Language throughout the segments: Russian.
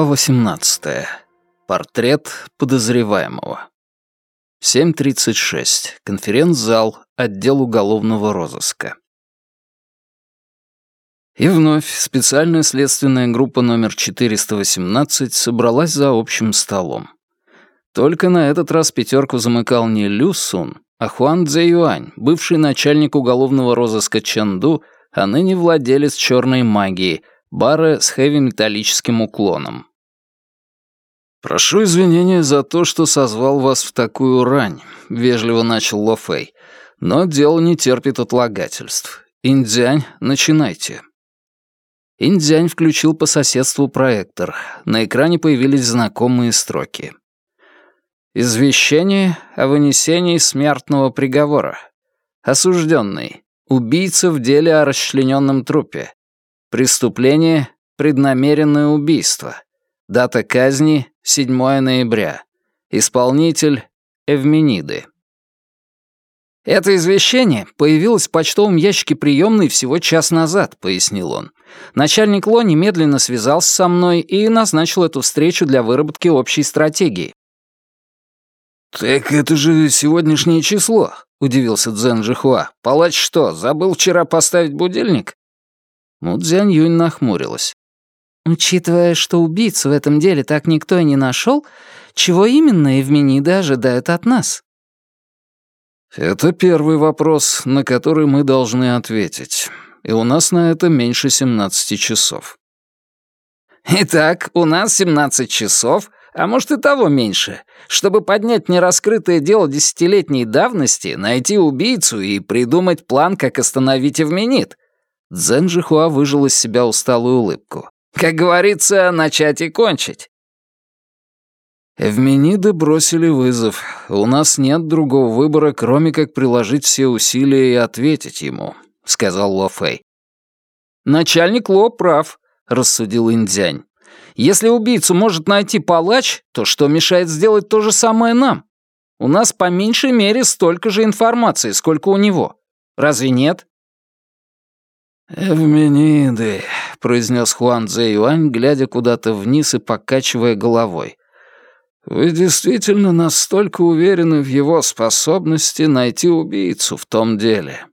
Глава 18. Портрет подозреваемого. 7.36. Конференц-зал. Отдел уголовного розыска. И вновь специальная следственная группа номер 418 собралась за общим столом. Только на этот раз пятерку замыкал не Лю Сун, а Хуан Цзэюань, бывший начальник уголовного розыска Чэнду, а ныне владелец черной магии, бара с хэви-металлическим уклоном. «Прошу извинения за то, что созвал вас в такую рань», — вежливо начал Ло Фэй. «Но дело не терпит отлагательств. Индзянь, начинайте». Индзянь включил по соседству проектор. На экране появились знакомые строки. Извещение о вынесении смертного приговора. Осужденный. Убийца в деле о расчлененном трупе. Преступление — преднамеренное убийство. Дата казни — 7 ноября. Исполнитель — Эвмениды. «Это извещение появилось в почтовом ящике приемной всего час назад», — пояснил он. «Начальник Ло немедленно связался со мной и назначил эту встречу для выработки общей стратегии. «Так это же сегодняшнее число», — удивился Цзэн Жихуа. «Палач что, забыл вчера поставить будильник?» Цзянь Юнь нахмурилась. «Учитывая, что убийцу в этом деле так никто и не нашел, чего именно Эвмениды ожидают от нас?» «Это первый вопрос, на который мы должны ответить. И у нас на это меньше 17 часов». «Итак, у нас 17 часов, а может и того меньше, чтобы поднять нераскрытое дело десятилетней давности, найти убийцу и придумать план, как остановить Эвменит. Дзен Жихуа выжил из себя усталую улыбку. Как говорится, начать и кончить. Эвмениды бросили вызов. У нас нет другого выбора, кроме как приложить все усилия и ответить ему, сказал Ло Фэй. Начальник Ло прав, рассудил Индзянь. Если убийцу может найти палач, то что мешает сделать то же самое нам? У нас по меньшей мере столько же информации, сколько у него. Разве нет? «Эвмениды», — произнес Хуан Цзэ Юань, глядя куда-то вниз и покачивая головой. «Вы действительно настолько уверены в его способности найти убийцу в том деле?»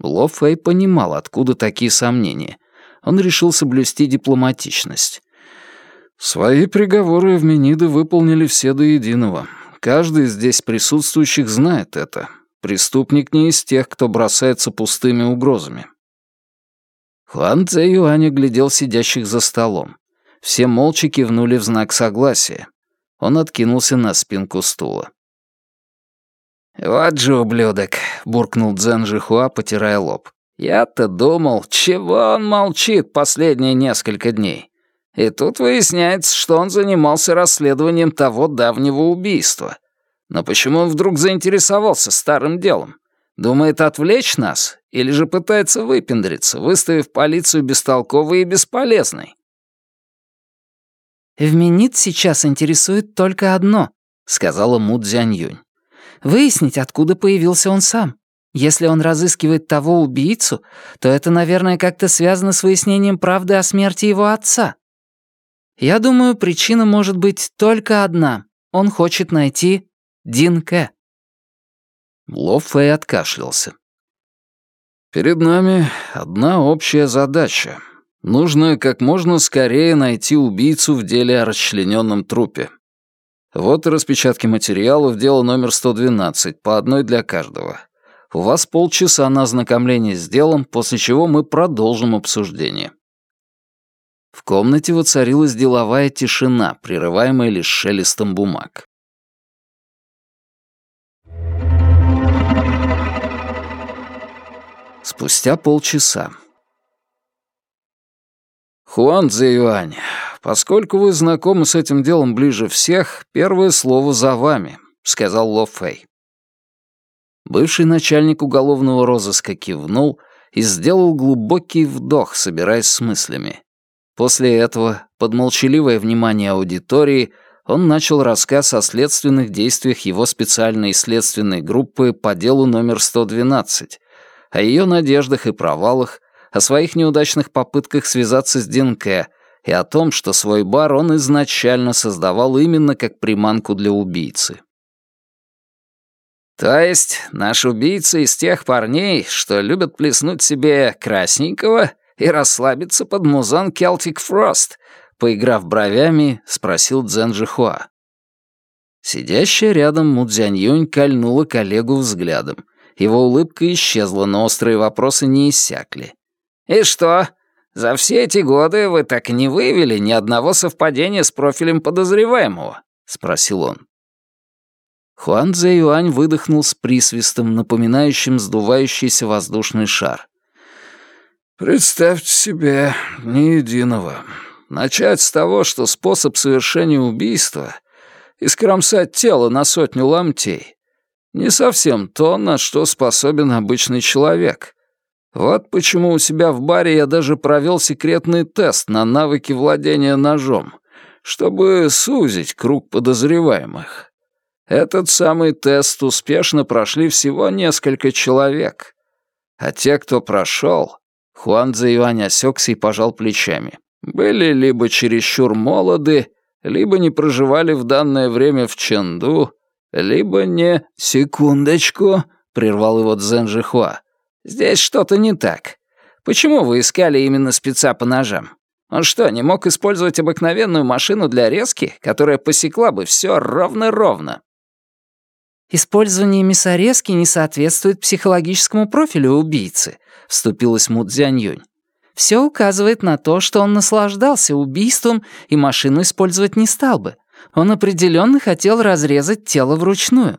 Ло Фэй понимал, откуда такие сомнения. Он решил соблюсти дипломатичность. Свои приговоры Эвмениды выполнили все до единого. Каждый из здесь присутствующих знает это. Преступник не из тех, кто бросается пустыми угрозами. Хуан Цзэ Юань глядел сидящих за столом. Все молча кивнули в знак согласия. Он откинулся на спинку стула. «Вот же ублюдок», — буркнул Цзэн Жихуа, потирая лоб. «Я-то думал, чего он молчит последние несколько дней. И тут выясняется, что он занимался расследованием того давнего убийства. Но почему он вдруг заинтересовался старым делом? Думает отвлечь нас? Или же пытается выпендриться, выставив полицию бестолковой и бесполезной? «Эвменит сейчас интересует только одно», — сказала Му Цзяньюнь. «Выяснить, откуда появился он сам. Если он разыскивает того убийцу, то это, наверное, как-то связано с выяснением правды о смерти его отца. Я думаю, причина может быть только одна. Он хочет найти Дин Кэ. Ло откашлялся. «Перед нами одна общая задача. Нужно как можно скорее найти убийцу в деле о расчлененном трупе. Вот распечатки материалов, дело номер 112, по одной для каждого. У вас полчаса на ознакомление с делом, после чего мы продолжим обсуждение». В комнате воцарилась деловая тишина, прерываемая лишь шелестом бумаг. Спустя полчаса. «Хуан Цзэюань, поскольку вы знакомы с этим делом ближе всех, первое слово за вами», — сказал Ло Фэй. Бывший начальник уголовного розыска кивнул и сделал глубокий вдох, собираясь с мыслями. После этого, под молчаливое внимание аудитории, он начал рассказ о следственных действиях его специальной следственной группы по делу номер 112, о ее надеждах и провалах, о своих неудачных попытках связаться с Динке и о том, что свой бар он изначально создавал именно как приманку для убийцы. То есть наш убийца из тех парней, что любят плеснуть себе красненького и расслабиться под музон Celtic Frost, поиграв бровями, спросил Цзэн Жихуа. Сидящая рядом Мудзянь Юнь кольнула коллегу взглядом. Его улыбка исчезла, но острые вопросы не иссякли. «И что? За все эти годы вы так и не выявили ни одного совпадения с профилем подозреваемого?» — спросил он. Хуан Цзэ Юань выдохнул с присвистом, напоминающим сдувающийся воздушный шар. «Представьте себе, ни единого. Начать с того, что способ совершения убийства — искромсать тело на сотню ломтей. Не совсем то, на что способен обычный человек. Вот почему у себя в баре я даже провел секретный тест на навыки владения ножом, чтобы сузить круг подозреваемых. Этот самый тест успешно прошли всего несколько человек. А те, кто прошел, Хуан Цзэюань осекся и пожал плечами, были либо чересчур молоды, либо не проживали в данное время в Чэнду, либо не... «Секундочку», — прервал его Цзэн Жихуа. «Здесь что-то не так. Почему вы искали именно спеца по ножам? Он что, не мог использовать обыкновенную машину для резки, которая посекла бы все ровно-ровно?» «Использование мясорезки не соответствует психологическому профилю убийцы», — вступилась Му Цзяньюнь. «Все указывает на то, что он наслаждался убийством и машину использовать не стал бы. Он определенно хотел разрезать тело вручную».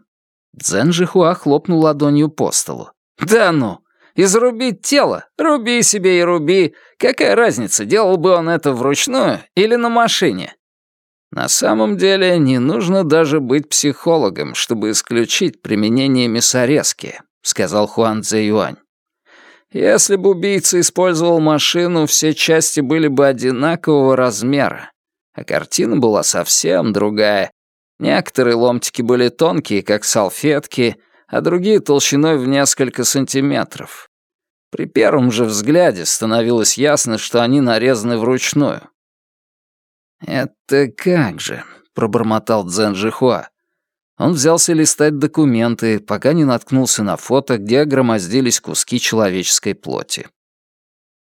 Цзэн Жихуа хлопнул ладонью по столу. «Да ну! Изрубить тело? Руби себе и руби. Какая разница, делал бы он это вручную или на машине?» На самом деле не нужно даже быть психологом, чтобы исключить применение мясорезки, сказал Хуан Цзэ Юань. Если бы убийца использовал машину, все части были бы одинакового размера, а картина была совсем другая. Некоторые ломтики были тонкие, как салфетки, а другие толщиной в несколько сантиметров. При первом же взгляде становилось ясно, что они нарезаны вручную. «Это как же?» — пробормотал Цзэн Жихуа. Он взялся листать документы, пока не наткнулся на фото, где громоздились куски человеческой плоти.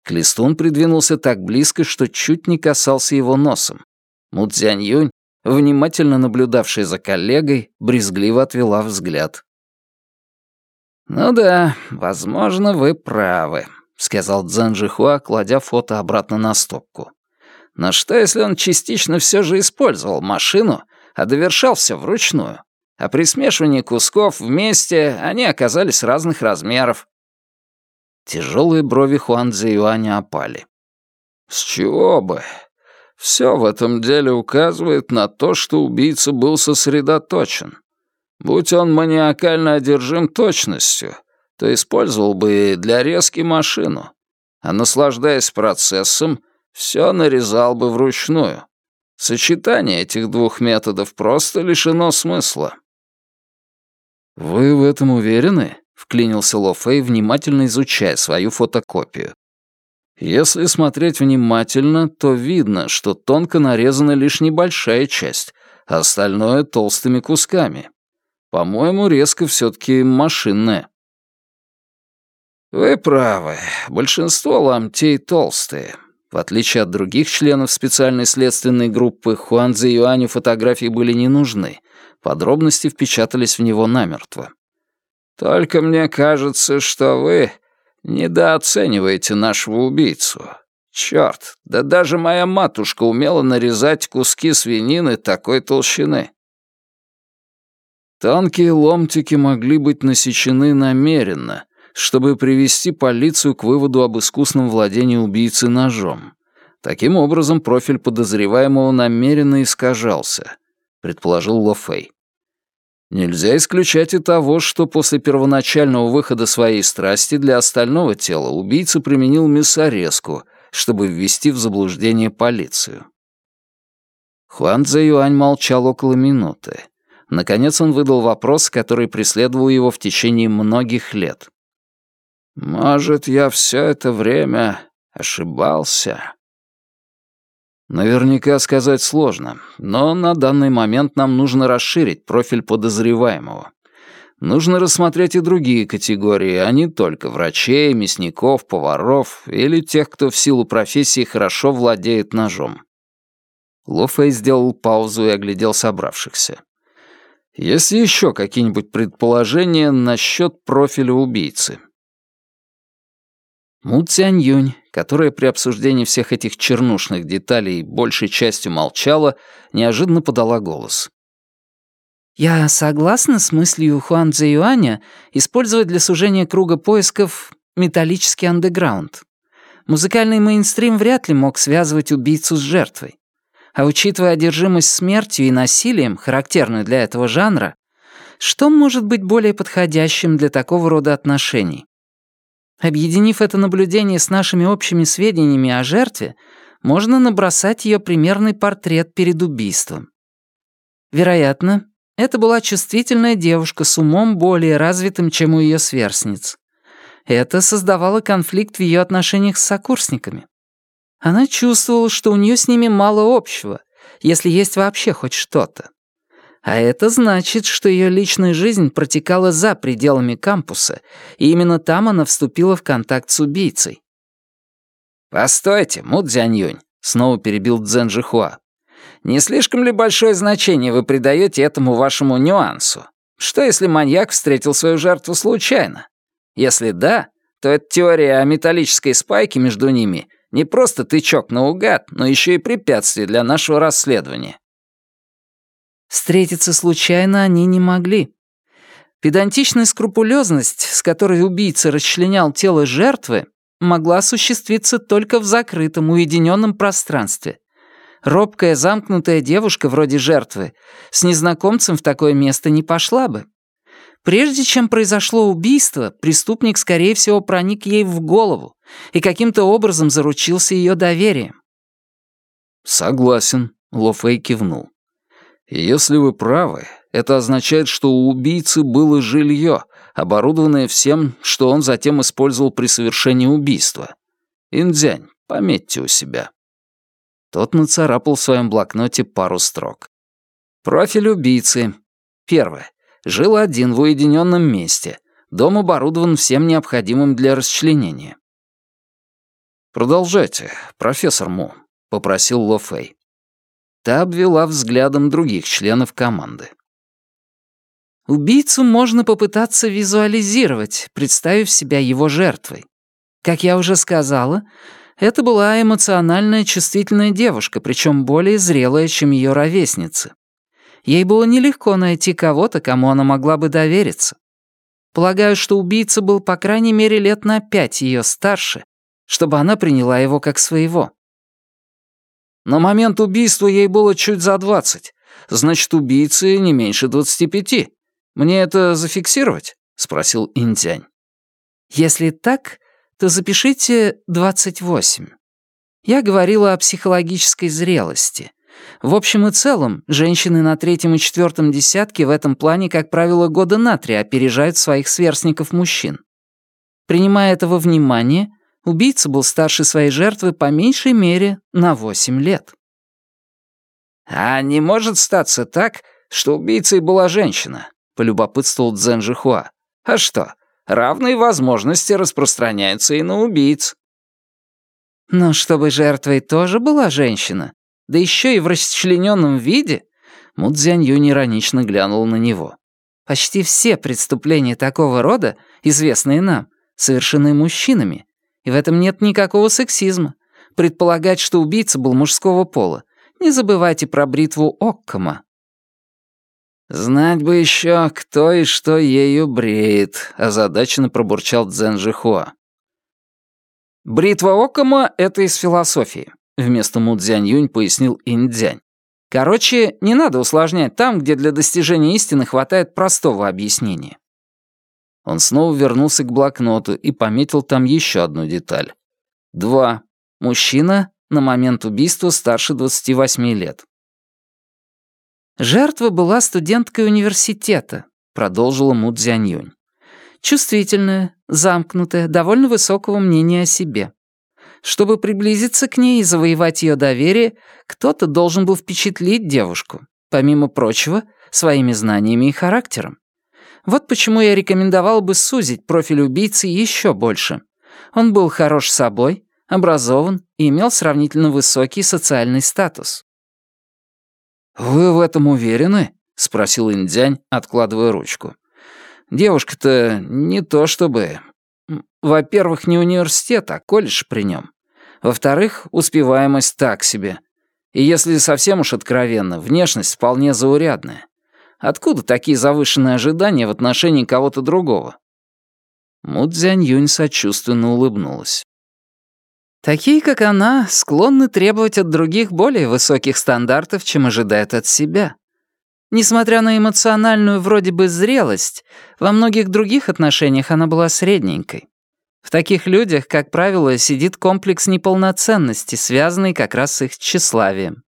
Клистун придвинулся так близко, что чуть не касался его носом. Му Цзянь-Юнь, внимательно наблюдавшая за коллегой, брезгливо отвела взгляд. «Ну да, возможно, вы правы», — сказал Цзэн Жихуа, кладя фото обратно на стопку. Но что, если он частично все же использовал машину, а довершал все вручную? А при смешивании кусков вместе они оказались разных размеров. Тяжелые брови Хуан Цзэюаня опали. «С чего бы? Все в этом деле указывает на то, что убийца был сосредоточен. Будь он маниакально одержим точностью, то использовал бы для резки машину, а наслаждаясь процессом, все нарезал бы вручную. Сочетание этих двух методов просто лишено смысла. «Вы в этом уверены?» — вклинился Ло Фэй, внимательно изучая свою фотокопию. «Если смотреть внимательно, то видно, что тонко нарезана лишь небольшая часть, а остальное — толстыми кусками. По-моему, резко все таки машинная». «Вы правы. Большинство ломтей толстые. В отличие от других членов специальной следственной группы, Хуанзе Юаню фотографии были не нужны. Подробности впечатались в него намертво. «Только мне кажется, что вы недооцениваете нашего убийцу. Чёрт, да даже моя матушка умела нарезать куски свинины такой толщины». Тонкие ломтики могли быть насечены намеренно, чтобы привести полицию к выводу об искусном владении убийцы ножом. Таким образом, профиль подозреваемого намеренно искажался, предположил Ло Фэй. Нельзя исключать и того, что после первоначального выхода своей страсти для остального тела убийца применил мясорезку, чтобы ввести в заблуждение полицию. Хуан Цзэ Юань молчал около минуты. Наконец он выдал вопрос, который преследовал его в течение многих лет. Может, я все это время ошибался. Наверняка сказать сложно, но на данный момент нам нужно расширить профиль подозреваемого. Нужно рассмотреть и другие категории, а не только врачей, мясников, поваров или тех, кто в силу профессии хорошо владеет ножом. Ло сделал паузу и оглядел собравшихся. Есть еще какие-нибудь предположения насчет профиля убийцы? Му Цянь Юнь, которая при обсуждении всех этих чернушных деталей большей частью молчала, неожиданно подала голос. Я согласна с мыслью Хуан Цзэюаня использовать для сужения круга поисков металлический андеграунд. Музыкальный мейнстрим вряд ли мог связывать убийцу с жертвой. А учитывая одержимость смертью и насилием, характерную для этого жанра, что может быть более подходящим для такого рода отношений? Объединив это наблюдение с нашими общими сведениями о жертве, можно набросать ее примерный портрет перед убийством. Вероятно, это была чувствительная девушка с умом более развитым, чем у ее сверстниц. Это создавало конфликт в ее отношениях с сокурсниками. Она чувствовала, что у нее с ними мало общего, если есть вообще хоть что-то. А это значит, что ее личная жизнь протекала за пределами кампуса, и именно там она вступила в контакт с убийцей. «Постойте, Му Цзяньюнь», — снова перебил Цзэн Жихуа. Не слишком ли большое значение вы придаете этому вашему нюансу? Что если маньяк встретил свою жертву случайно? Если да, то эта теория о металлической спайке между ними не просто тычок наугад, но еще и препятствие для нашего расследования. Встретиться случайно они не могли. Педантичная скрупулезность, с которой убийца расчленял тело жертвы, могла осуществиться только в закрытом, уединенном пространстве, Робкая, замкнутая девушка вроде жертвы с незнакомцем в такое место не пошла бы. Прежде чем произошло убийство, преступник, скорее всего, проник ей в голову и каким-то образом заручился ее доверием. «Согласен», — Ло Фэй кивнул. «Если вы правы, это означает, что у убийцы было жилье, оборудованное всем, что он затем использовал при совершении убийства. Индзянь, пометьте у себя». Тот нацарапал в своем блокноте пару строк. Профиль убийцы. Первое. Жил один в уединенном месте. Дом оборудован всем необходимым для расчленения. «Продолжайте, профессор Му», — попросил Ло Фэй. Та обвела взглядом других членов команды. Убийцу можно попытаться визуализировать, представив себя его жертвой. Как я уже сказала, это была эмоциональная чувствительная девушка, причем более зрелая, чем ее ровесницы. Ей было нелегко найти кого-то, кому она могла бы довериться. Полагаю, что убийца был по крайней мере лет на пять ее старше, чтобы она приняла его как своего. На момент убийства ей было чуть за двадцать. Значит, убийцы не меньше двадцати пяти. Мне это зафиксировать? спросил Интянь. Если так, то запишите 28. Я говорила о психологической зрелости. В общем и целом, женщины на третьем и четвертом десятке в этом плане, как правило, года на три опережают своих сверстников-мужчин. Принимая это во внимание, убийца был старше своей жертвы по меньшей мере на 8 лет. «А не может статься так, что убийцей была женщина?» — полюбопытствовал Цзэн Жихуа. «А что, равные возможности распространяются и на убийц. Но чтобы жертвой тоже была женщина, да еще и в расчлененном виде, Мудзянь Юнь иронично глянул на него. Почти все преступления такого рода, известные нам, совершены мужчинами, и в этом нет никакого сексизма. Предполагать, что убийца был мужского пола. Не забывайте про бритву Оккома. «Знать бы еще, кто и что ею бреет», — озадаченно пробурчал Цзэн Жихуа. «Бритва Окома — это из философии», — вместо Мудзянь Юнь пояснил Индзянь. «Короче, не надо усложнять там, где для достижения истины хватает простого объяснения». Он снова вернулся к блокноту и пометил там еще одну деталь. Два. Мужчина на момент убийства старше 28 лет. «Жертва была студенткой университета», — продолжила Му Цзяньюнь. «Чувствительная, замкнутая, довольно высокого мнения о себе. Чтобы приблизиться к ней и завоевать ее доверие, кто-то должен был впечатлить девушку, помимо прочего, своими знаниями и характером. Вот почему я рекомендовал бы сузить профиль убийцы еще больше. Он был хорош собой, образован и имел сравнительно высокий социальный статус. «Вы в этом уверены?» — спросил Индзянь, откладывая ручку. «Девушка-то не то чтобы... Во-первых, не университет, а колледж при нем. Во-вторых, успеваемость так себе. И если совсем уж откровенно, внешность вполне заурядная. Откуда такие завышенные ожидания в отношении кого-то другого?» Му Юнь сочувственно улыбнулась. Такие, как она, склонны требовать от других более высоких стандартов, чем ожидают от себя. Несмотря на эмоциональную вроде бы зрелость, во многих других отношениях она была средненькой. В таких людях, как правило, сидит комплекс неполноценности, связанный как раз с их тщеславием.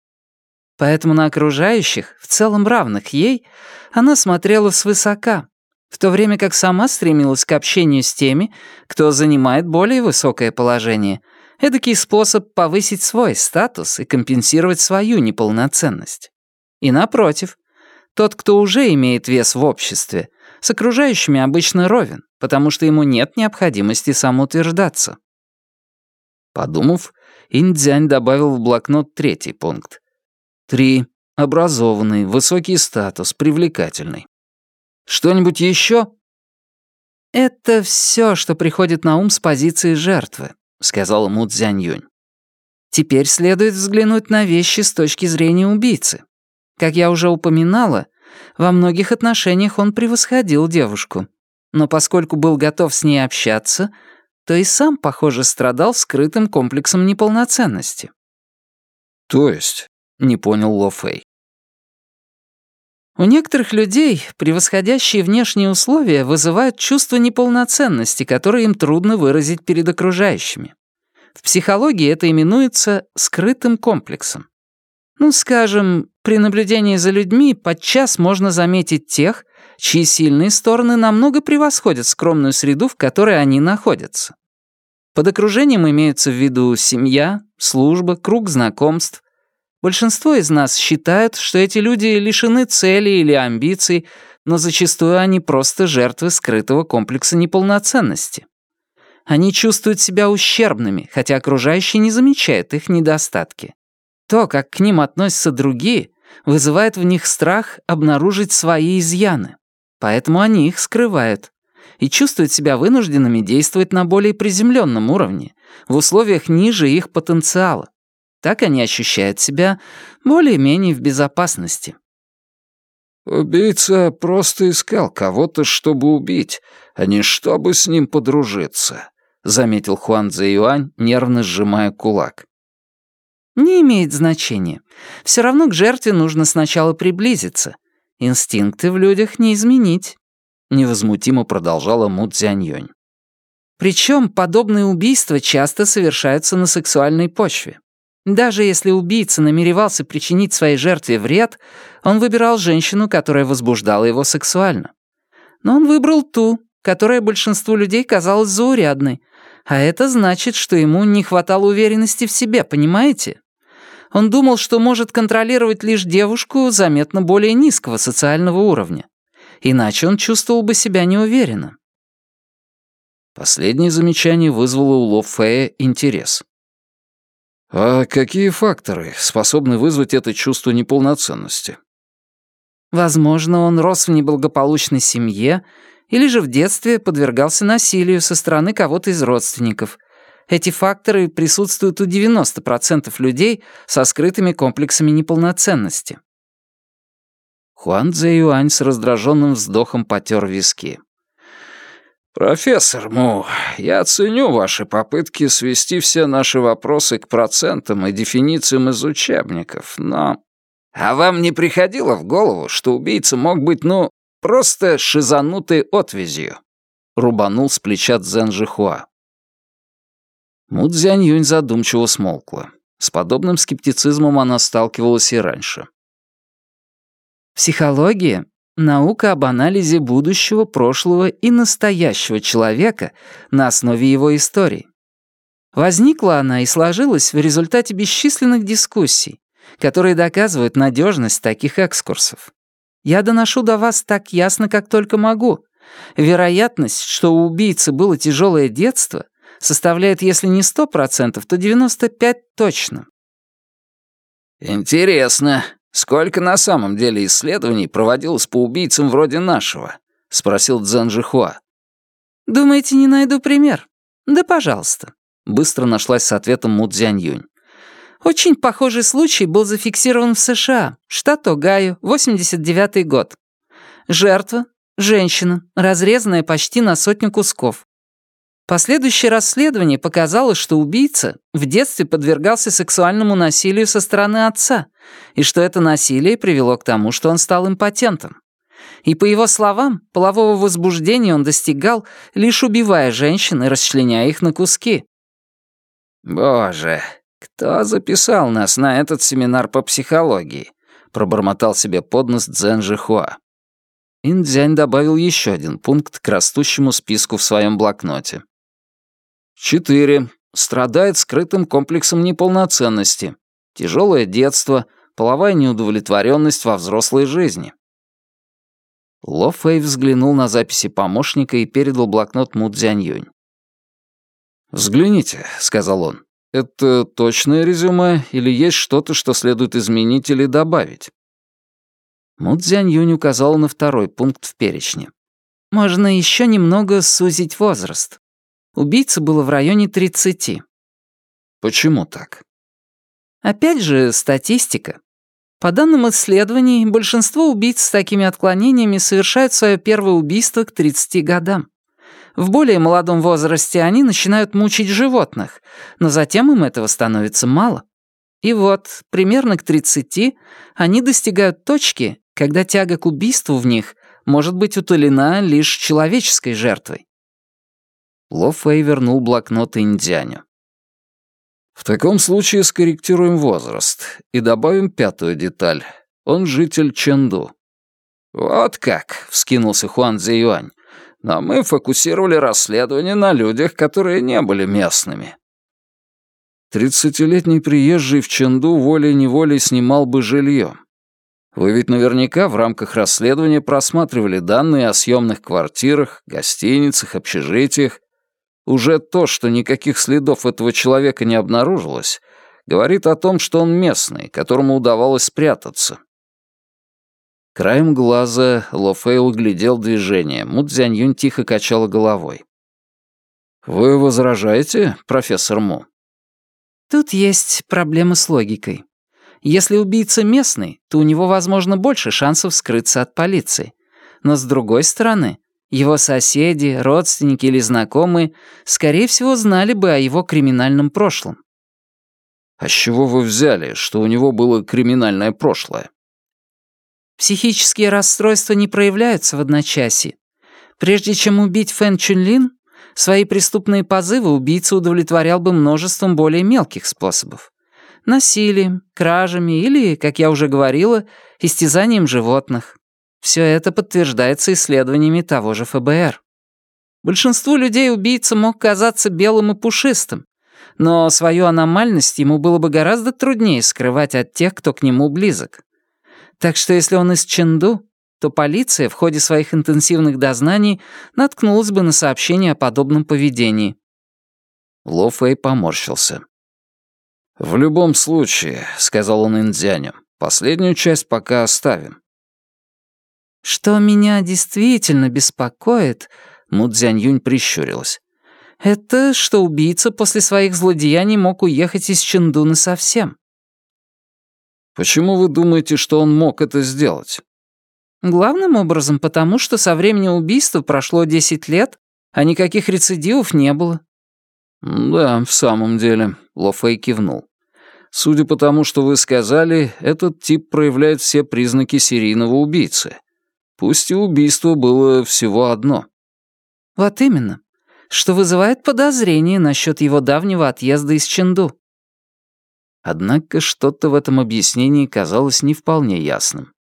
Поэтому на окружающих, в целом равных ей, она смотрела свысока, в то время как сама стремилась к общению с теми, кто занимает более высокое положение, эдакий способ повысить свой статус и компенсировать свою неполноценность. И напротив, тот, кто уже имеет вес в обществе, с окружающими обычно ровен, потому что ему нет необходимости самоутверждаться. Подумав, Индзянь добавил в блокнот третий пункт. Три. Образованный, высокий статус, привлекательный. Что-нибудь еще? Это все, что приходит на ум с позиции жертвы, сказала Му Цзяньюнь. Теперь следует взглянуть на вещи с точки зрения убийцы. Как я уже упоминала, во многих отношениях он превосходил девушку. Но поскольку был готов с ней общаться, то и сам, похоже, страдал скрытым комплексом неполноценности. «То есть?» — не понял Ло Фэй. У некоторых людей превосходящие внешние условия вызывают чувство неполноценности, которое им трудно выразить перед окружающими. В психологии это именуется скрытым комплексом. Ну, скажем, при наблюдении за людьми подчас можно заметить тех, чьи сильные стороны намного превосходят скромную среду, в которой они находятся. Под окружением имеются в виду семья, служба, круг знакомств. Большинство из нас считают, что эти люди лишены цели или амбиций, но зачастую они просто жертвы скрытого комплекса неполноценности. Они чувствуют себя ущербными, хотя окружающие не замечают их недостатки. То, как к ним относятся другие, вызывает в них страх обнаружить свои изъяны. Поэтому они их скрывают и чувствуют себя вынужденными действовать на более приземленном уровне, в условиях ниже их потенциала. Так они ощущают себя более-менее в безопасности. «Убийца просто искал кого-то, чтобы убить, а не чтобы с ним подружиться», — заметил Хуан Цзэюань, нервно сжимая кулак. Не имеет значения. Все равно к жертве нужно сначала приблизиться. Инстинкты в людях не изменить. Невозмутимо продолжала Му Цзяньёнь. Причем подобные убийства часто совершаются на сексуальной почве. Даже если убийца намеревался причинить своей жертве вред, он выбирал женщину, которая возбуждала его сексуально. Но он выбрал ту, которая большинству людей казалась заурядной, а это значит, что ему не хватало уверенности в себе, понимаете? Он думал, что может контролировать лишь девушку заметно более низкого социального уровня. Иначе он чувствовал бы себя неуверенно. Последнее замечание вызвало у Ло Фея интерес. «А какие факторы способны вызвать это чувство неполноценности?» Возможно, он рос в неблагополучной семье или же в детстве подвергался насилию со стороны кого-то из родственников. Эти факторы присутствуют у 90% людей со скрытыми комплексами неполноценности. Хуан Цзэ Юань с раздраженным вздохом потер виски. «Профессор Му, я ценю ваши попытки свести все наши вопросы к процентам и дефинициям из учебников, но...» «А вам не приходило в голову, что убийца мог быть, ну, Просто шизанутый отвязью», — рубанул с плеча Цзэн Жихуа. Му Цзянь Юнь задумчиво смолкла. С подобным скептицизмом она сталкивалась и раньше. Психология — наука об анализе будущего, прошлого и настоящего человека на основе его истории. Возникла она и сложилась в результате бесчисленных дискуссий, которые доказывают надежность таких экскурсов. Я доношу до вас так ясно, как только могу. Вероятность, что у убийцы было тяжелое детство, составляет, если не 100%, то 95% точно. «Интересно, сколько на самом деле исследований проводилось по убийцам вроде нашего?» — спросил Цзэн Жихуа. «Думаете, не найду пример? Да пожалуйста». Быстро нашлась с ответом Му Цзянь-Юнь. Очень похожий случай был зафиксирован в США, штат Огайо, 89 год. Жертва — женщина, разрезанная почти на сотню кусков. Последующее расследование показало, что убийца в детстве подвергался сексуальному насилию со стороны отца, и что это насилие привело к тому, что он стал импотентом. И по его словам, полового возбуждения он достигал, лишь убивая женщин и расчленяя их на куски. «Боже, кто записал нас на этот семинар по психологии?» — пробормотал себе под нос Цзэн Жихуа. Индзянь добавил еще один пункт к растущему списку в своем блокноте. Четыре. Страдает скрытым комплексом неполноценности. Тяжелое детство, половая неудовлетворенность во взрослой жизни. Ло Фэй взглянул на записи помощника и передал блокнот Му Цзяньюнь. «Взгляните», — сказал он. «Это точное резюме или есть что-то, что следует изменить или добавить?» Му Цзяньюнь указала на второй пункт в перечне. «Можно еще немного сузить возраст. Убийце было в районе 30. Почему так? Опять же, статистика. По данным исследований, большинство убийц с такими отклонениями совершают свое первое убийство к 30 годам. В более молодом возрасте они начинают мучить животных, но затем им этого становится мало. И вот, примерно к 30 они достигают точки, когда тяга к убийству в них может быть утолена лишь человеческой жертвой. Ло Фэй вернул блокнот Индианю. «В таком случае скорректируем возраст и добавим пятую деталь. Он житель Чэнду». «Вот как!» — вскинулся Хуан Цзэюань. Но мы фокусировали расследование на людях, которые не были местными. Тридцатилетний приезжий в Ченду волей-неволей снимал бы жилье. Вы ведь наверняка в рамках расследования просматривали данные о съемных квартирах, гостиницах, общежитиях. Уже то, что никаких следов этого человека не обнаружилось, говорит о том, что он местный, которому удавалось спрятаться. Краем глаза Ло Фэй глядел движение. Му Цзяньюнь тихо качала головой. «Вы возражаете, профессор Му?» «Тут есть проблема с логикой. Если убийца местный, то у него, возможно, больше шансов скрыться от полиции. Но с другой стороны, его соседи, родственники или знакомые, скорее всего, знали бы о его криминальном прошлом. «А с чего вы взяли, что у него было криминальное прошлое?» Психические расстройства не проявляются в одночасье. Прежде чем убить Фэн Чунлин, свои преступные позывы убийца удовлетворял бы множеством более мелких способов. Насилием, кражами или, как я уже говорила, истязанием животных. Все это подтверждается исследованиями того же ФБР. Большинству людей убийца мог казаться белым и пушистым, но свою аномальность ему было бы гораздо труднее скрывать от тех, кто к нему близок. Так что если он из Ченду, то полиция в ходе своих интенсивных дознаний наткнулась бы на сообщение о подобном поведении. Ло Фэй поморщился. «В любом случае», — сказал он Индзяню, — «последнюю часть пока оставим». «Что меня действительно беспокоит», — Му Цзянь-Юнь прищурилась, «это что убийца после своих злодеяний мог уехать из Чендуна совсем. Почему вы думаете, что он мог это сделать? Главным образом потому, что со времени убийства прошло 10 лет, а никаких рецидивов не было. Да, в самом деле, Ло Фэй кивнул. Судя по тому, что вы сказали, этот тип проявляет все признаки серийного убийцы. Пусть и убийство было всего одно. Вот именно. Что вызывает подозрение насчет его давнего отъезда из Ченду. Однако что-то в этом объяснении казалось не вполне ясным.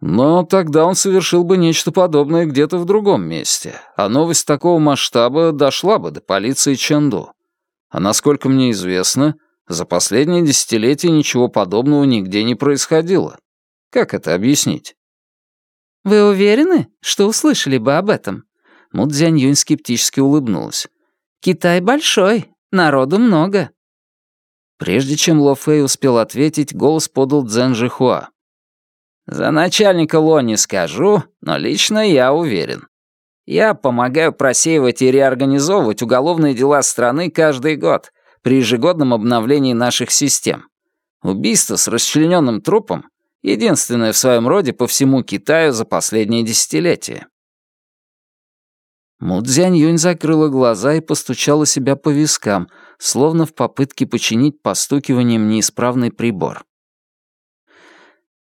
Но тогда он совершил бы нечто подобное где-то в другом месте, а новость такого масштаба дошла бы до полиции Чэнду. А насколько мне известно, за последние десятилетия ничего подобного нигде не происходило. Как это объяснить? «Вы уверены, что услышали бы об этом?» Му Цзянь скептически улыбнулась. «Китай большой, народу много». Прежде чем Ло Фэй успел ответить, голос подал Цзэн Жихуа. «За начальника Ло не скажу, но лично я уверен. Я помогаю просеивать и реорганизовывать уголовные дела страны каждый год при ежегодном обновлении наших систем. Убийство с расчлененным трупом — единственное в своем роде по всему Китаю за последние десятилетия. Му Юнь закрыла глаза и постучала себя по вискам, словно в попытке починить постукиванием неисправный прибор.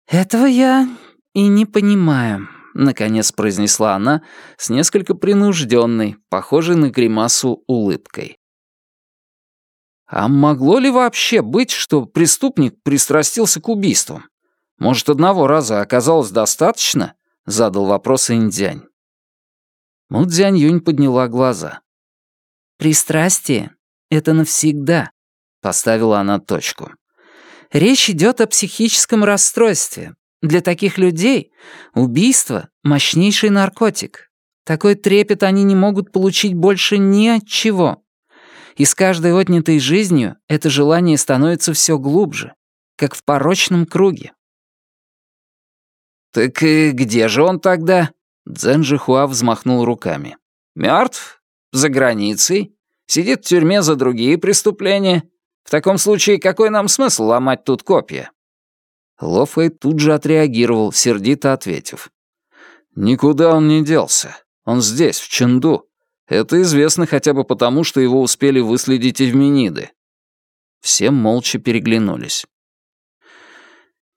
«Этого я и не понимаю», — наконец произнесла она с несколько принужденной, похожей на гримасу улыбкой. А могло ли вообще быть, что преступник пристрастился к убийствам? Может, одного раза оказалось достаточно? Задал вопрос Индзянь. Му Юнь подняла глаза. «Пристрастие — это навсегда», — поставила она точку. «Речь идет о психическом расстройстве, для таких людей убийство — мощнейший наркотик. Такой трепет они не могут получить больше ни от чего. И с каждой отнятой жизнью это желание становится все глубже, как в порочном круге. «Так и где же он тогда?» Цзэн Жихуа взмахнул руками. «Мертв? За границей? Сидит в тюрьме за другие преступления? В таком случае какой нам смысл ломать тут копья?» Ло тут же отреагировал, сердито ответив. «Никуда он не делся. Он здесь, в Ченду. Это известно хотя бы потому, что его успели выследить Эвмениды». Все молча переглянулись.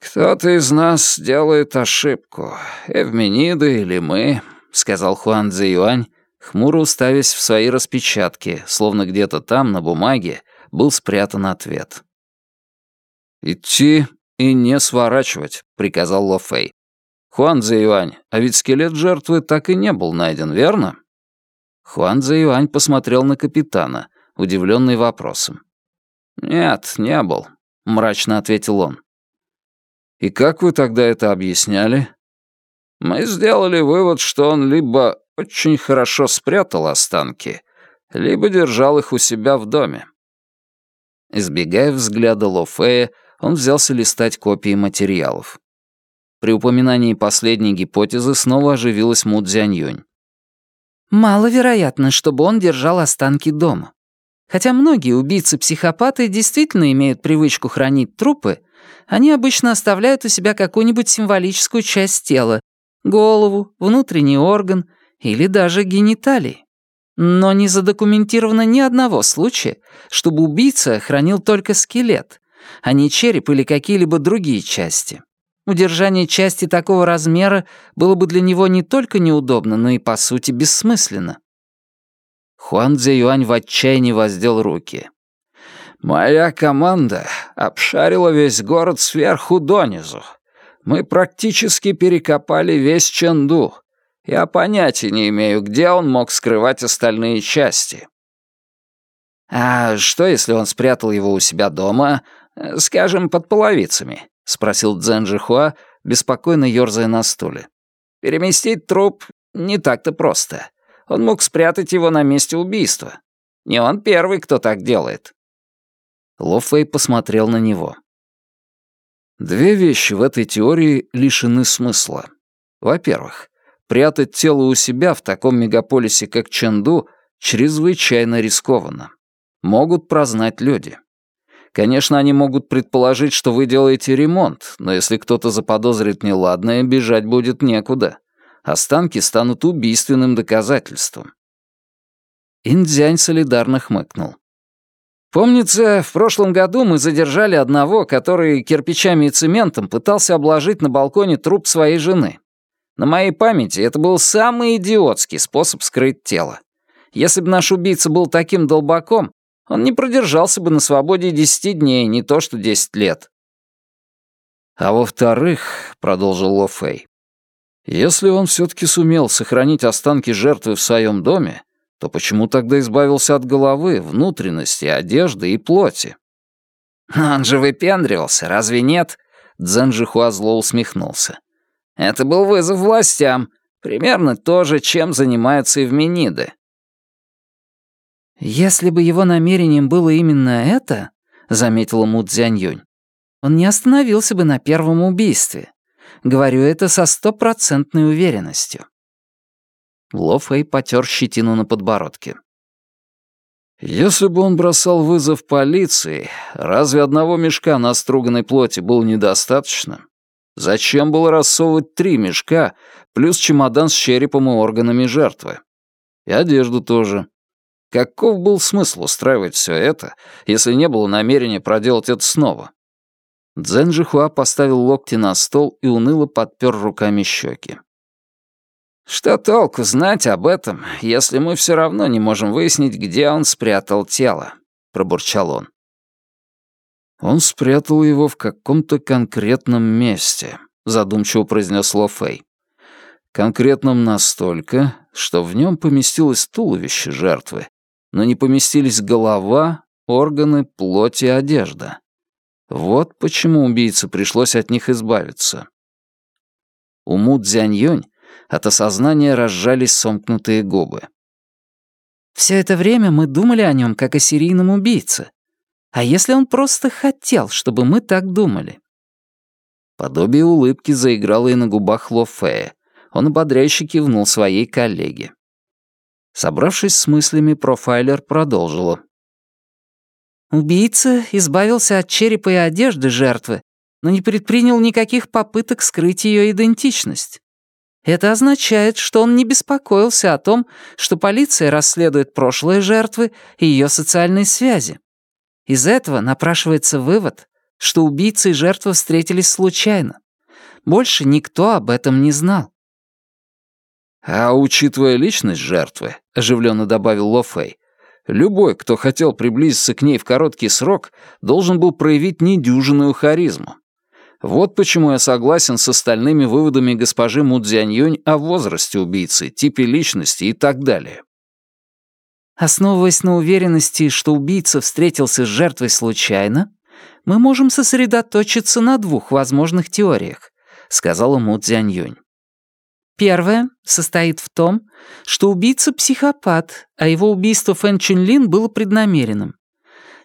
«Кто-то из нас делает ошибку. Эвмениды или мы», — сказал Хуан Цзэюань, хмуро уставясь в свои распечатки, словно где-то там, на бумаге, был спрятан ответ. «Идти «И не сворачивать», — приказал Ло Фэй. «Хуан Цзэюань, а ведь скелет жертвы так и не был найден, верно?» Хуан Цзэюань посмотрел на капитана, удивленный вопросом. «Нет, не был», — мрачно ответил он. «И как вы тогда это объясняли?» «Мы сделали вывод, что он либо очень хорошо спрятал останки, либо держал их у себя в доме». Избегая взгляда Ло Фэя, он взялся листать копии материалов. При упоминании последней гипотезы снова оживилась Му Цзяньюнь. «Маловероятно, чтобы он держал останки дома. Хотя многие убийцы-психопаты действительно имеют привычку хранить трупы, они обычно оставляют у себя какую-нибудь символическую часть тела, голову, внутренний орган или даже гениталии. Но не задокументировано ни одного случая, чтобы убийца хранил только скелет, а не череп или какие-либо другие части. Удержание части такого размера было бы для него не только неудобно, но и, по сути, бессмысленно. Хуан Цзэ в отчаянии воздел руки. «Моя команда обшарила весь город сверху донизу. Мы практически перекопали весь Чэнду. Я понятия не имею, где он мог скрывать остальные части». «А что, если он спрятал его у себя дома, Э, «Скажем, под половицами», — спросил Цзэн Жихуа, беспокойно ёрзая на стуле. «Переместить труп не так-то просто. Он мог спрятать его на месте убийства. Не он первый, кто так делает». Ло Фэй посмотрел на него. Две вещи в этой теории лишены смысла. Во-первых, прятать тело у себя в таком мегаполисе, как Чэнду, чрезвычайно рискованно. Могут прознать люди. Конечно, они могут предположить, что вы делаете ремонт, но если кто-то заподозрит неладное, бежать будет некуда. Останки станут убийственным доказательством. Индзянь солидарно хмыкнул. «Помнится, в прошлом году мы задержали одного, который кирпичами и цементом пытался обложить на балконе труп своей жены. На моей памяти это был самый идиотский способ скрыть тело. Если бы наш убийца был таким долбаком, он не продержался бы на свободе десяти дней, не то что десять лет. А во-вторых, — продолжил Ло Фэй, — если он все-таки сумел сохранить останки жертвы в своем доме, то почему тогда избавился от головы, внутренности, одежды и плоти? «Он же выпендривался, разве нет?» Дзен зло усмехнулся. «Это был вызов властям. Примерно то же, чем занимаются и в Мениды». «Если бы его намерением было именно это, — заметила Му он не остановился бы на первом убийстве. Говорю это со стопроцентной уверенностью». Ло Фэй потер щетину на подбородке. Если бы он бросал вызов полиции, разве одного мешка на струганной плоти было недостаточно? Зачем было рассовывать три мешка, плюс чемодан с черепом и органами жертвы? И одежду тоже. Каков был смысл устраивать все это, если не было намерения проделать это снова? Жихуа поставил локти на стол и уныло подпер руками щеки. «Что толку знать об этом, если мы все равно не можем выяснить, где он спрятал тело?» — пробурчал он. «Он спрятал его в каком-то конкретном месте», — задумчиво произнес Ло Фэй. «Конкретном настолько, что в нем поместилось туловище жертвы, но не поместились голова, органы, плоть и одежда. Вот почему убийце пришлось от них избавиться». Уму Цзяньёнь от осознания разжались сомкнутые губы. «Все это время мы думали о нем как о серийном убийце. А если он просто хотел, чтобы мы так думали?» Подобие улыбки заиграло и на губах Ло Фея. Он ободряюще кивнул своей коллеге. Собравшись с мыслями, профайлер продолжила. Убийца избавился от черепа и одежды жертвы, но не предпринял никаких попыток скрыть ее идентичность. Это означает, что он не беспокоился о том, что полиция расследует прошлое жертвы и ее социальные связи. Из этого напрашивается вывод, что убийца и жертва встретились случайно. Больше никто об этом не знал. «А учитывая личность жертвы», — оживленно добавил Ло Фэй, «любой, кто хотел приблизиться к ней в короткий срок, должен был проявить недюжинную харизму. Вот почему я согласен с остальными выводами госпожи Мудзяньюнь о возрасте убийцы, типе личности и так далее. Основываясь на уверенности, что убийца встретился с жертвой случайно, мы можем сосредоточиться на двух возможных теориях, сказала Му Цзяньюнь. Первая состоит в том, что убийца психопат, а его убийство Фэн Чунлин было преднамеренным.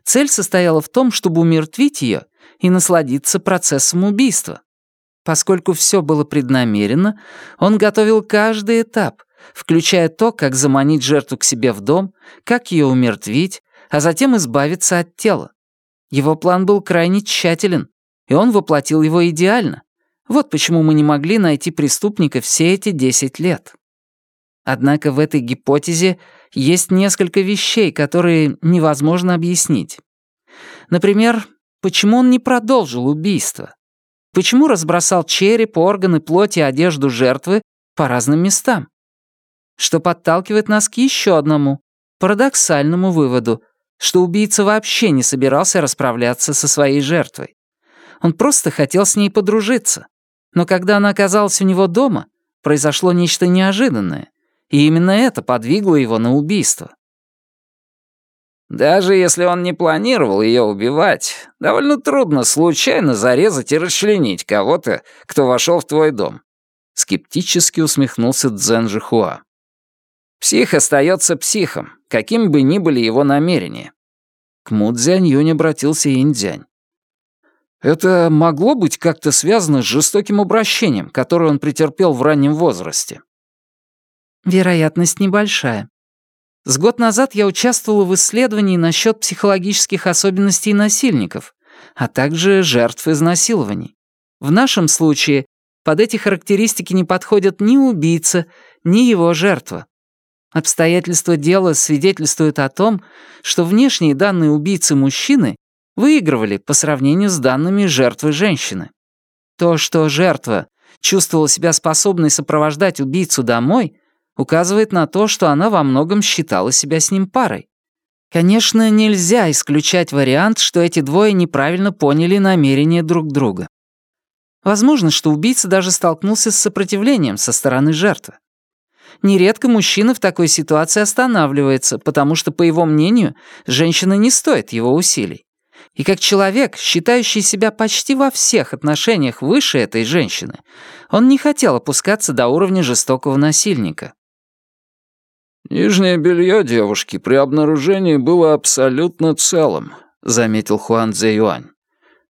Цель состояла в том, чтобы умертвить ее и насладиться процессом убийства. Поскольку все было преднамеренно, он готовил каждый этап, включая то, как заманить жертву к себе в дом, как ее умертвить, а затем избавиться от тела. Его план был крайне тщателен, и он воплотил его идеально. Вот почему мы не могли найти преступника все эти 10 лет. Однако в этой гипотезе есть несколько вещей, которые невозможно объяснить. Например, Почему он не продолжил убийство? Почему разбросал череп, органы, плоть и одежду жертвы по разным местам? Что подталкивает нас к еще одному, парадоксальному выводу, что убийца вообще не собирался расправляться со своей жертвой. Он просто хотел с ней подружиться. Но когда она оказалась у него дома, произошло нечто неожиданное, и именно это подвигло его на убийство. Даже если он не планировал ее убивать, довольно трудно случайно зарезать и расчленить кого-то, кто вошел в твой дом. Скептически усмехнулся Цзэн Жихуа. Псих остается психом, каким бы ни были его намерения. К Му Цзянь обратился Индзянь. Это могло быть как-то связано с жестоким обращением, которое он претерпел в раннем возрасте? Вероятность небольшая. С год назад я участвовала в исследовании насчет психологических особенностей насильников, а также жертв изнасилований. В нашем случае под эти характеристики не подходят ни убийца, ни его жертва. Обстоятельства дела свидетельствуют о том, что внешние данные убийцы мужчины выигрывали по сравнению с данными жертвы женщины. То, что жертва чувствовала себя способной сопровождать убийцу домой, указывает на то, что она во многом считала себя с ним парой. Конечно, нельзя исключать вариант, что эти двое неправильно поняли намерения друг друга. Возможно, что убийца даже столкнулся с сопротивлением со стороны жертвы. Нередко мужчина в такой ситуации останавливается, потому что, по его мнению, женщина не стоит его усилий. И как человек, считающий себя почти во всех отношениях выше этой женщины, он не хотел опускаться до уровня жестокого насильника. «Нижнее белье девушки при обнаружении было абсолютно целым», — заметил Хуан Цзэ Юань.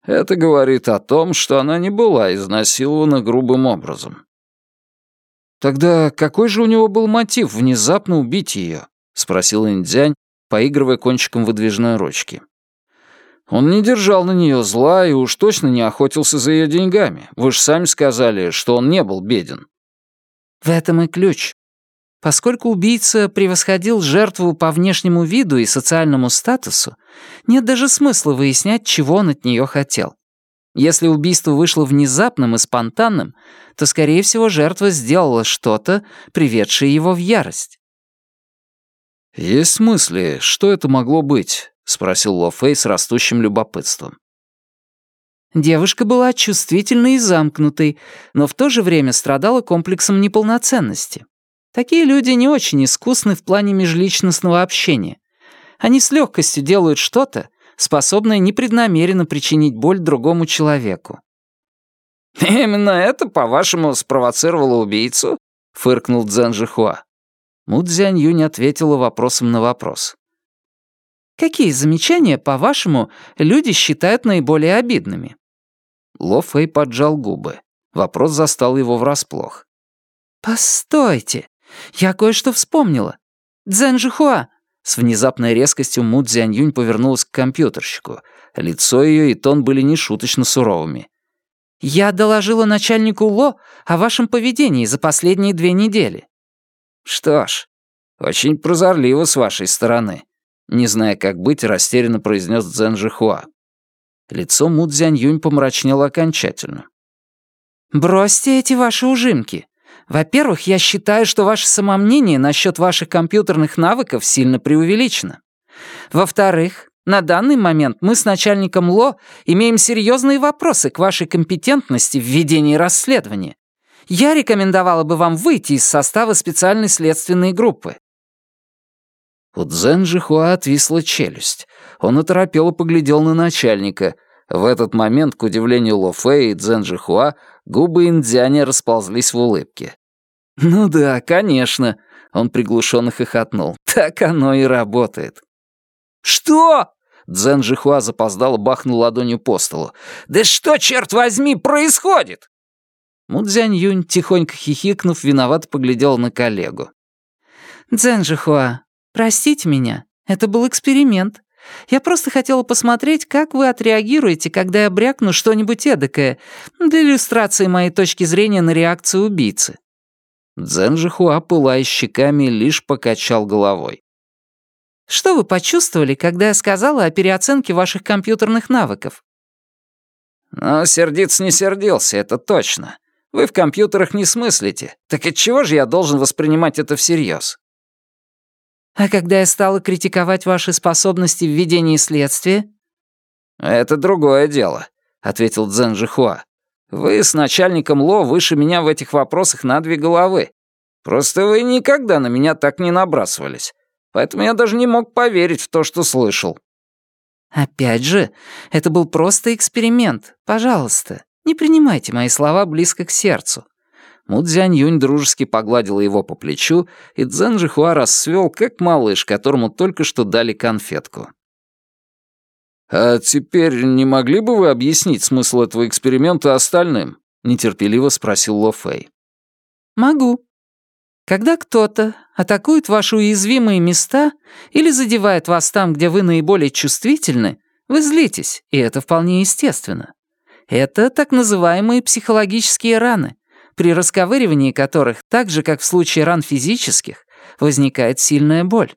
«Это говорит о том, что она не была изнасилована грубым образом». «Тогда какой же у него был мотив внезапно убить ее?» — спросил Индзянь, поигрывая кончиком выдвижной ручки. Он не держал на нее зла и уж точно не охотился за ее деньгами. Вы же сами сказали, что он не был беден. В этом и ключ. Поскольку убийца превосходил жертву по внешнему виду и социальному статусу, нет даже смысла выяснять, чего он от нее хотел. Если убийство вышло внезапным и спонтанным, то, скорее всего, жертва сделала что-то, приведшее его в ярость. «Есть мысли, что это могло быть?» — спросил Ло Фэй с растущим любопытством. Девушка была чувствительной и замкнутой, но в то же время страдала комплексом неполноценности. Такие люди не очень искусны в плане межличностного общения. Они с легкостью делают что-то, способное непреднамеренно причинить боль другому человеку. «Именно это, по-вашему, спровоцировало убийцу?» — фыркнул Цзэн Жихуа. Му Цзянь Юнь ответила вопросом на вопрос. Какие замечания, по-вашему, люди считают наиболее обидными?» Ло Фэй поджал губы. Вопрос застал его врасплох. «Постойте, я кое-что вспомнила. Цзэн Жихуа!» С внезапной резкостью Му Цзянь повернулась к компьютерщику. Лицо ее и тон были нешуточно суровыми. «Я доложила начальнику Ло о вашем поведении за последние две недели». «Что ж, очень прозорливо с вашей стороны», не зная, как быть, растерянно произнес Цзэн Жихуа. Лицо Му Цзянь помрачнело окончательно. «Бросьте эти ваши ужимки. Во-первых, я считаю, что ваше самомнение насчет ваших компьютерных навыков сильно преувеличено. Во-вторых, на данный момент мы с начальником Ло имеем серьезные вопросы к вашей компетентности в ведении расследования. Я рекомендовала бы вам выйти из состава специальной следственной группы. У Цзэн Жихуа отвисла челюсть. Он оторопело поглядел на начальника. В этот момент, к удивлению Ло Фэй и Цзэн Жихуа, губы индзяня расползлись в улыбке. «Ну да, конечно», — он приглушенно хохотнул. «Так оно и работает». «Что?» Цзэн Жихуа запоздало бахнул ладонью по столу. «Да что, черт возьми, происходит?» Мудзянь Юнь, тихонько хихикнув, виноват поглядел на коллегу. «Цзэн Жихуа, «Простите меня, это был эксперимент. Я просто хотела посмотреть, как вы отреагируете, когда я брякну что-нибудь эдакое, для иллюстрации моей точки зрения на реакцию убийцы». Дзен Жихуа, пылая щеками, лишь покачал головой. «Что вы почувствовали, когда я сказала о переоценке ваших компьютерных навыков?» «Ну, сердиться не сердился, это точно. Вы в компьютерах не смыслите. Так отчего же я должен воспринимать это всерьез? А когда я стала критиковать ваши способности в ведении следствия?» «Это другое дело», — ответил Цзэн Жихуа. «Вы с начальником Ло выше меня в этих вопросах на две головы. Просто вы никогда на меня так не набрасывались. Поэтому я даже не мог поверить в то, что слышал». «Опять же, это был просто эксперимент. Пожалуйста, не принимайте мои слова близко к сердцу. Му Юнь дружески погладила его по плечу, и Цзэн Жихуа расцвел, как малыш, которому только что дали конфетку. «А теперь не могли бы вы объяснить смысл этого эксперимента остальным?» — нетерпеливо спросил Ло Фэй. «Могу. Когда кто-то атакует ваши уязвимые места или задевает вас там, где вы наиболее чувствительны, вы злитесь, и это вполне естественно. Это так называемые психологические раны при расковыривании которых, так же, как в случае ран физических, возникает сильная боль.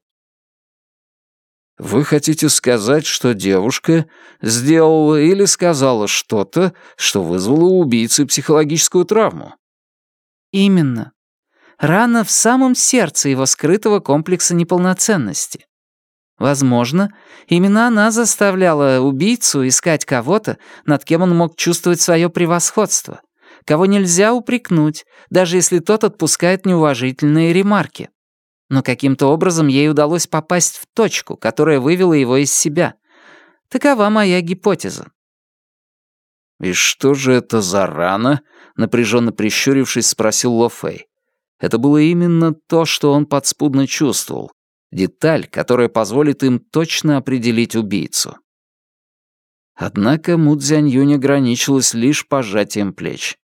«Вы хотите сказать, что девушка сделала или сказала что-то, что вызвало у убийцы психологическую травму?» «Именно. Рана в самом сердце его скрытого комплекса неполноценности. Возможно, именно она заставляла убийцу искать кого-то, над кем он мог чувствовать свое превосходство, кого нельзя упрекнуть, даже если тот отпускает неуважительные ремарки. Но каким-то образом ей удалось попасть в точку, которая вывела его из себя. Такова моя гипотеза. «И что же это за рана?» — напряженно прищурившись, спросил Ло Фэй. Это было именно то, что он подспудно чувствовал. Деталь, которая позволит им точно определить убийцу. Однако Му Цзянь ограничилась лишь пожатием плеч.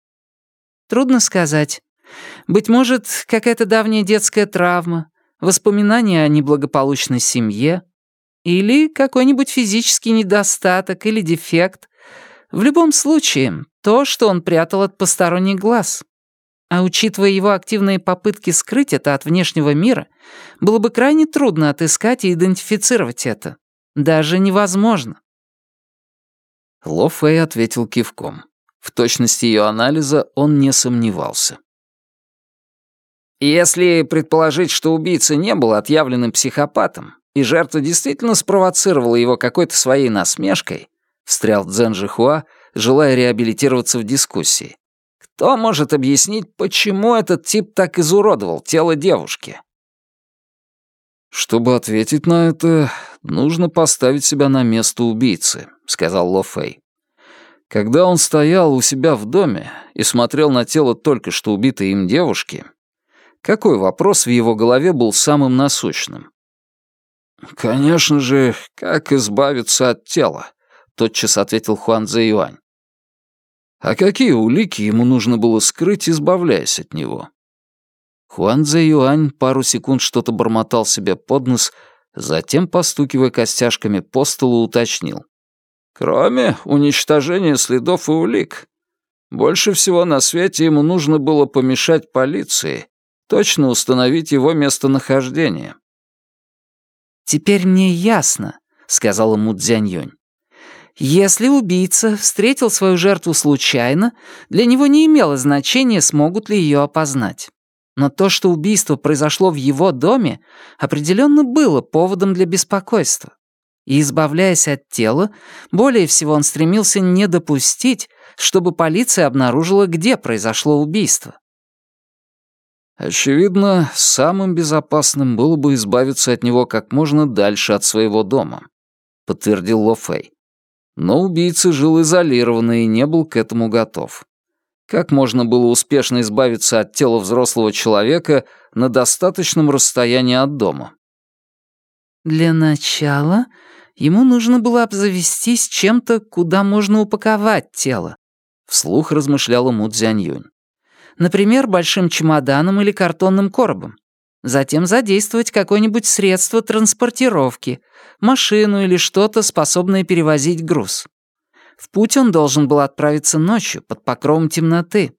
«Трудно сказать. Быть может, какая-то давняя детская травма, воспоминания о неблагополучной семье или какой-нибудь физический недостаток или дефект, в любом случае, то, что он прятал от посторонних глаз. А учитывая его активные попытки скрыть это от внешнего мира, было бы крайне трудно отыскать и идентифицировать это. Даже невозможно. Ло Фэй ответил кивком. В точности ее анализа он не сомневался. Если предположить, что убийца не был отъявленным психопатом, и жертва действительно спровоцировала его какой-то своей насмешкой, встрял Цзэн Жихуа, желая реабилитироваться в дискуссии. Кто может объяснить, почему этот тип так изуродовал тело девушки? «Чтобы ответить на это, нужно поставить себя на место убийцы», — сказал Ло Фэй. Когда он стоял у себя в доме и смотрел на тело только что убитой им девушки, какой вопрос в его голове был самым насущным? «Конечно же, как избавиться от тела?» тотчас ответил Хуан Цзэ Юань. А какие улики ему нужно было скрыть, избавляясь от него? Хуан Цзэ Юань пару секунд что-то бормотал себе под нос, затем, постукивая костяшками по столу, уточнил. «Кроме уничтожения следов и улик, больше всего на свете ему нужно было помешать полиции, точно установить его местонахождение». «Теперь мне ясно», — сказала Му. Если убийца встретил свою жертву случайно, для него не имело значения, смогут ли ее опознать. Но то, что убийство произошло в его доме, определенно было поводом для беспокойства. И, избавляясь от тела, более всего он стремился не допустить, чтобы полиция обнаружила, где произошло убийство. Очевидно, самым безопасным было бы избавиться от него как можно дальше от своего дома, подтвердил Ло Фэй. Но убийца жил изолированно и не был к этому готов. Как можно было успешно избавиться от тела взрослого человека на достаточном расстоянии от дома? Для начала ему нужно было обзавестись чем-то, куда можно упаковать тело, вслух размышляла Му Цзяньюнь. Например, большим чемоданом или картонным коробом. Затем задействовать какое-нибудь средство транспортировки, машину или что-то, способное перевозить груз. В путь он должен был отправиться ночью, под покровом темноты.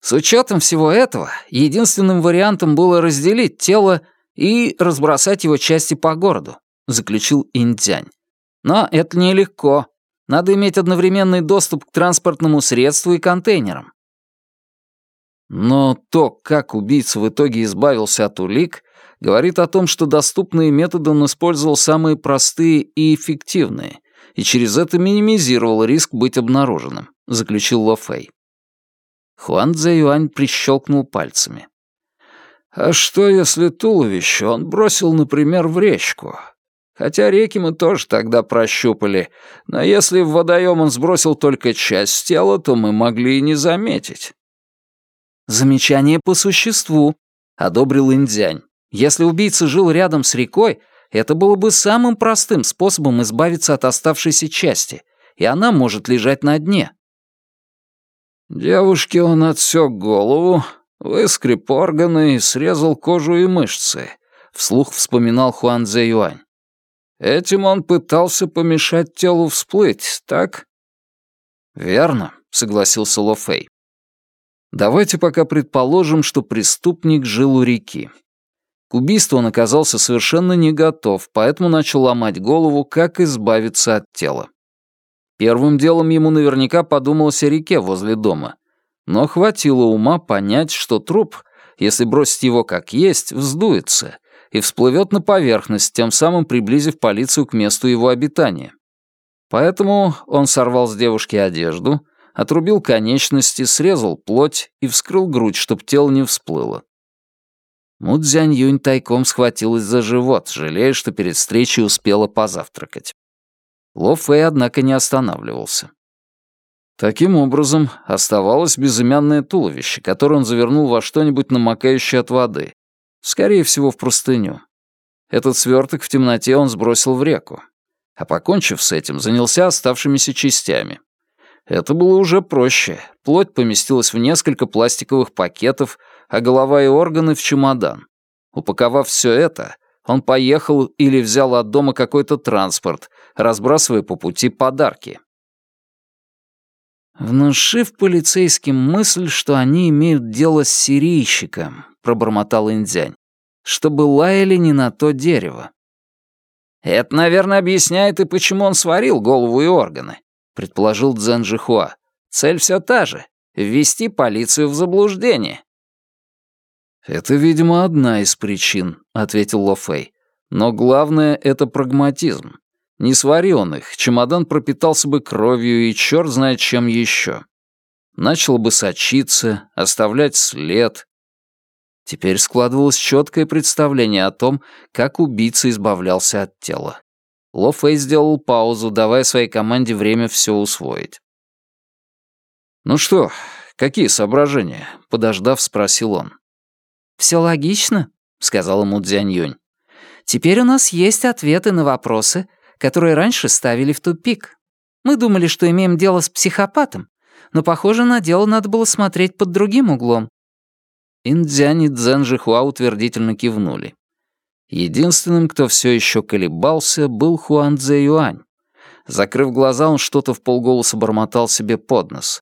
С учетом всего этого, единственным вариантом было разделить тело и разбросать его части по городу, заключил Индзянь. Но это нелегко. Надо иметь одновременный доступ к транспортному средству и контейнерам. Но то, как убийца в итоге избавился от улик, говорит о том, что доступные методы он использовал самые простые и эффективные, и через это минимизировал риск быть обнаруженным, заключил Ло Фэй. Хуан Цзэ Юань прищелкнул пальцами. А что, если туловище он бросил, например, в речку? Хотя реки мы тоже тогда прощупали, но если в водоем он сбросил только часть тела, то мы могли и не заметить. Замечание по существу, одобрил Индзянь. Если убийца жил рядом с рекой, это было бы самым простым способом избавиться от оставшейся части, и она может лежать на дне. Девушке он отсек голову, выскреб органы и срезал кожу и мышцы, вслух вспоминал Хуан Цзэ Юань. Этим он пытался помешать телу всплыть, так? Верно, согласился Ло Фэй. Давайте пока предположим, что преступник жил у реки. К убийству он оказался совершенно не готов, поэтому начал ломать голову, как избавиться от тела. Первым делом ему наверняка подумалось о реке возле дома. Но хватило ума понять, что труп, если бросить его как есть, вздуется и всплывет на поверхность, тем самым приблизив полицию к месту его обитания. Поэтому он сорвал с девушки одежду, отрубил конечности, срезал плоть и вскрыл грудь, чтоб тело не всплыло. Му Юнь тайком схватилась за живот, жалея, что перед встречей успела позавтракать. Ло Фэй, однако, не останавливался. Таким образом, оставалось безымянное туловище, которое он завернул во что-нибудь намокающее от воды. Скорее всего, в простыню. Этот сверток в темноте он сбросил в реку. А покончив с этим, занялся оставшимися частями. Это было уже проще. Плоть поместилась в несколько пластиковых пакетов, а голова и органы — в чемодан. Упаковав все это, он поехал или взял от дома какой-то транспорт, разбрасывая по пути подарки. «Внушив полицейским мысль, что они имеют дело с сирийщиком», — пробормотал Индзянь, «чтобы лаяли не на то дерево». «Это, наверное, объясняет и почему он сварил голову и органы», — предположил Цзэн Жихуа. «Цель все та же — ввести полицию в заблуждение». «Это, видимо, одна из причин», — ответил Ло Фэй. «Но главное — это прагматизм. Не свари он их, чемодан пропитался бы кровью и черт знает чем еще. Начал бы сочиться, оставлять след. Теперь складывалось четкое представление о том, как убийца избавлялся от тела. Ло Фэй сделал паузу, давая своей команде время все усвоить. «Ну что, какие соображения?» — подождав, спросил он. «Все логично», — сказал ему Дзянь Юнь. «Теперь у нас есть ответы на вопросы, которые раньше ставили в тупик. Мы думали, что имеем дело с психопатом, но, похоже, на дело надо было смотреть под другим углом. Индзянь и Жихуа утвердительно кивнули. Единственным, кто все еще колебался, был Хуан Цзэ Юань. Закрыв глаза, он что-то в полголоса бормотал себе под нос.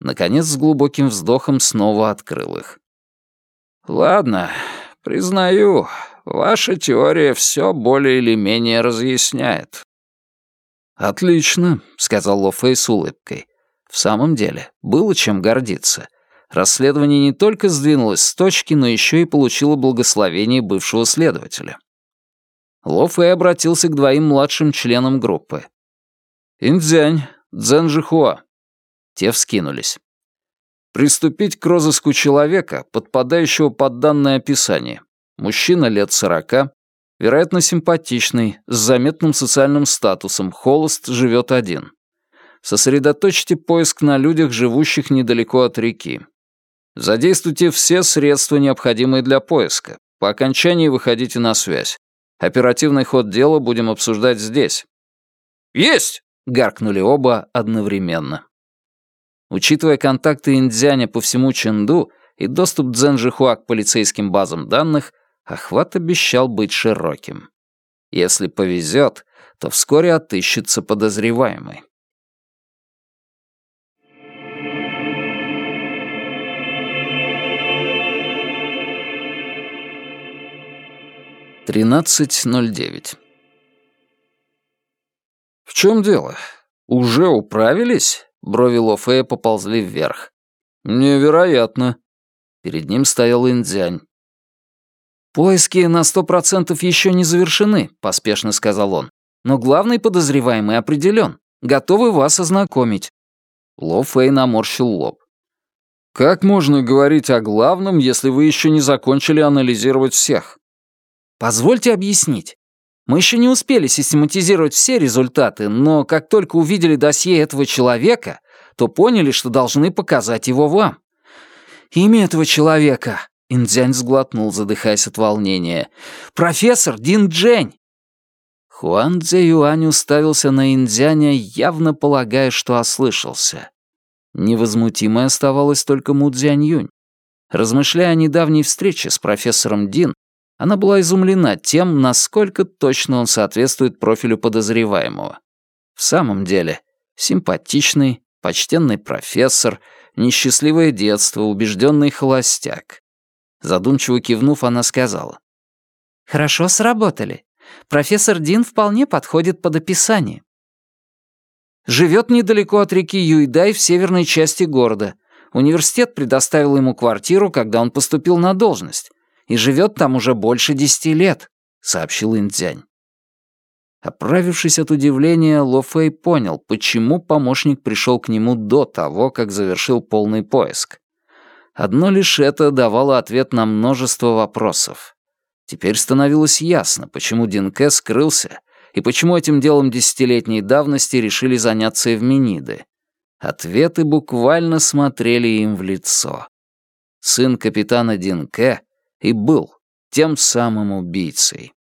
Наконец, с глубоким вздохом снова открыл их. «Ладно, признаю, Ваша теория все более или менее разъясняет». «Отлично», — сказал Ло Фэй с улыбкой. «В самом деле, было чем гордиться. Расследование не только сдвинулось с точки, но еще и получило благословение бывшего следователя». Ло Фэй обратился к двоим младшим членам группы. «Индзянь, Цзэн Жихуа». Те вскинулись. «Приступить к розыску человека, подпадающего под данное описание. Мужчина лет сорока, вероятно, симпатичный, с заметным социальным статусом, холост, живет один. Сосредоточьте поиск на людях, живущих недалеко от реки. Задействуйте все средства, необходимые для поиска. По окончании выходите на связь. Оперативный ход дела будем обсуждать здесь. «Есть!» — гаркнули оба одновременно. Учитывая контакты индзяня по всему Ченду и доступ Цзэнжихуа к полицейским базам данных, охват обещал быть широким. Если повезет, то вскоре отыщется подозреваемый. Тринадцать ноль девять. «В чем дело? Уже управились?» Брови Лофея поползли вверх. «Невероятно». Перед ним стоял Индзянь. «Поиски на сто процентов еще не завершены», — поспешно сказал он. «Но главный подозреваемый определен. Готовы вас ознакомить». Ло наморщил лоб. «Как можно говорить о главном, если вы еще не закончили анализировать всех?» «Позвольте объяснить. Мы еще не успели систематизировать все результаты, но как только увидели досье этого человека, то поняли, что должны показать его вам. Имя этого человека Индзянь сглотнул, задыхаясь от волнения. «Профессор Дин Джень!» Хуан Цзэ Юань уставился на Индзяня, явно полагая, что ослышался. Невозмутимой оставалась только Му Цзянь Юнь. Размышляя о недавней встрече с профессором Дин, она была изумлена тем, насколько точно он соответствует профилю подозреваемого. В самом деле, симпатичный, почтенный профессор, несчастливое детство, убежденный холостяк. Задумчиво кивнув, она сказала. «Хорошо сработали. Профессор Дин вполне подходит под описание. Живет недалеко от реки Юйдай в северной части города. Университет предоставил ему квартиру, когда он поступил на должность, и живет там уже больше десяти лет», — сообщил Индзянь. Оправившись от удивления, Ло Фэй понял, почему помощник пришел к нему до того, как завершил полный поиск. Одно лишь это давало ответ на множество вопросов. Теперь становилось ясно, почему Динке скрылся и почему этим делом десятилетней давности решили заняться Эвмениды. Ответы буквально смотрели им в лицо. Сын капитана Динке и был тем самым убийцей.